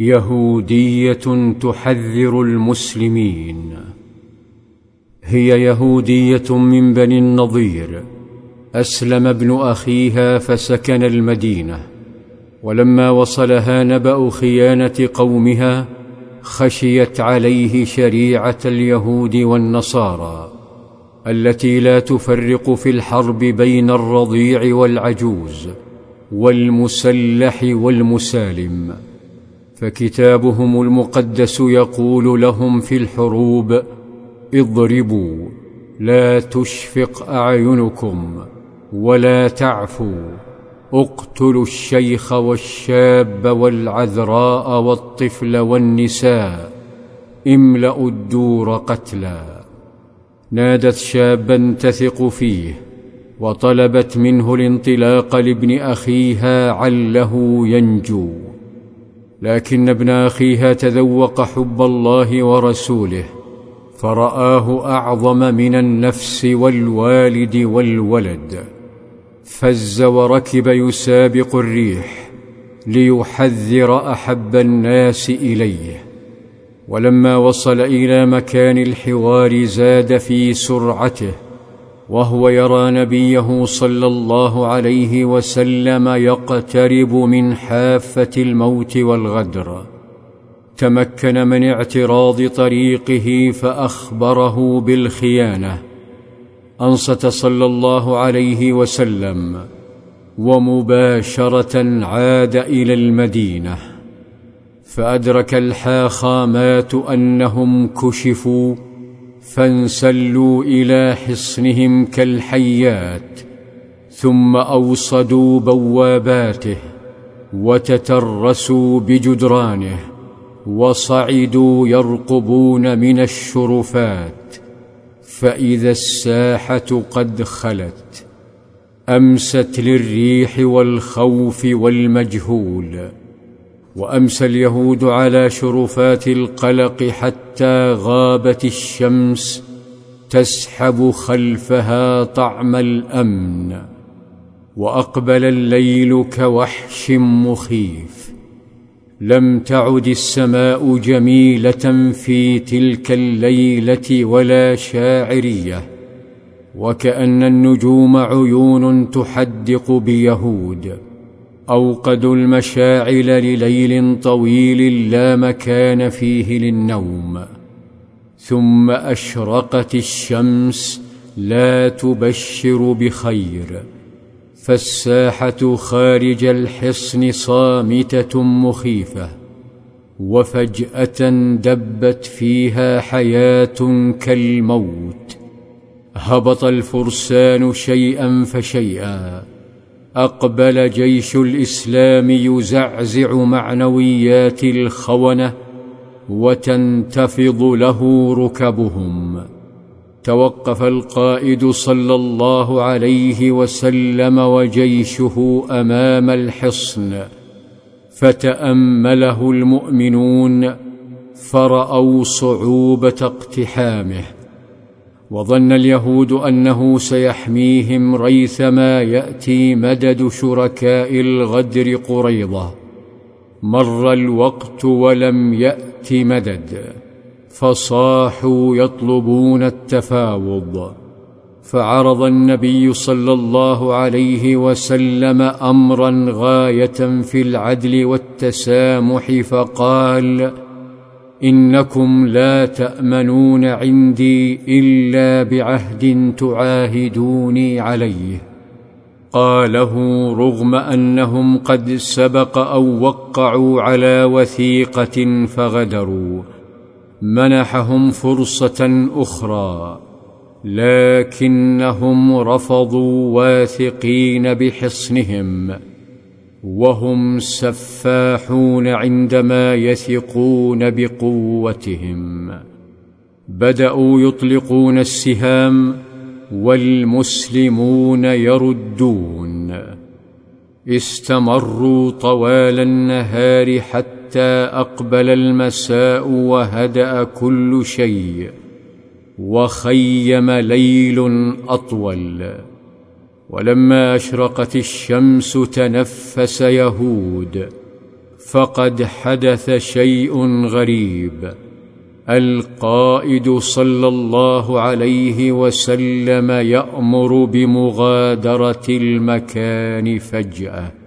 يهودية تحذر المسلمين. هي يهودية من بني النضير. أسلم ابن أخيها فسكن المدينة. ولما وصلها نبأ خيانة قومها خشيت عليه شريعة اليهود والنصارى التي لا تفرق في الحرب بين الرضيع والعجوز والمسلح والمسالم. فكتابهم المقدس يقول لهم في الحروب اضربوا لا تشفق أعينكم ولا تعفوا اقتلوا الشيخ والشاب والعذراء والطفل والنساء املأوا الدور قتلا. نادت شابا تثق فيه وطلبت منه الانطلاق لابن أخيها عله ينجو. لكن ابن أخيها تذوق حب الله ورسوله فرآه أعظم من النفس والوالد والولد فز وركب يسابق الريح ليحذر أحب الناس إليه. ولما وصل إلى مكان الحوار زاد في سرعته وهو يرى نبيه صلى الله عليه وسلم يقترب من حافة الموت والغدر. تمكن من اعتراض طريقه فأخبره بالخيانة. أنصت صلى الله عليه وسلم ومباشرة عاد إلى المدينة. فأدرك الحاخامات أنهم كشفوا فانسلوا إلى حصنهم كالحيات ثم أوصدوا بواباته وتترسوا بجدرانه وصعدوا يرقبون من الشرفات فإذا الساحة قد خلت أمست للريح والخوف والمجهول. وامسى اليهود على شرفات القلق حتى غابت الشمس تسحب خلفها طعم الأمن وأقبل الليل كوحش مخيف. لم تعد السماء جميلة في تلك الليلة ولا شاعرية وكأن النجوم عيون تحدق بيهود. اوقدوا المشاعل لليل طويل لا مكان فيه للنوم ثم أشرقت الشمس لا تبشر بخير فالساحة خارج الحصن صامتة مخيفة وفجأة دبت فيها حياة كالموت هبط الفرسان شيئا فشيئا. أقبل جيش الإسلام يزعزع معنويات الخونة وتنتفض له ركبهم. توقف القائد صلى الله عليه وسلم وجيشه أمام الحصن. فتأمله المؤمنون فرأوا صعوبة اقتحامه. وظن اليهود أنه سيحميهم ريثما يأتي مدد شركاء الغدر قريضه مر الوقت ولم يأت مدد فصاحوا يطلبون التفاوض. فعرض النبي صلى الله عليه وسلم أمرا غاية في العدل والتسامح فقال إنكم لا تأمنون عندي إلا بعهد تعاهدوني عليه. قاله رغم أنهم قد سبق أو وقعوا على وثيقة فغدروا. منحهم فرصة أخرى لكنهم رفضوا واثقين بحصنهم. وهم سفاحون عندما يثقون بقوتهم. بدأوا يطلقون السهام والمسلمون يردون. استمروا طوال النهار حتى أقبل المساء وهدأ كل شيء وخيم ليل أطول. ولما أشرقت الشمس تنفس يهود فقد حدث شيء غريب. القائد صلى الله عليه وسلم يأمر بمغادرة المكان فجأة.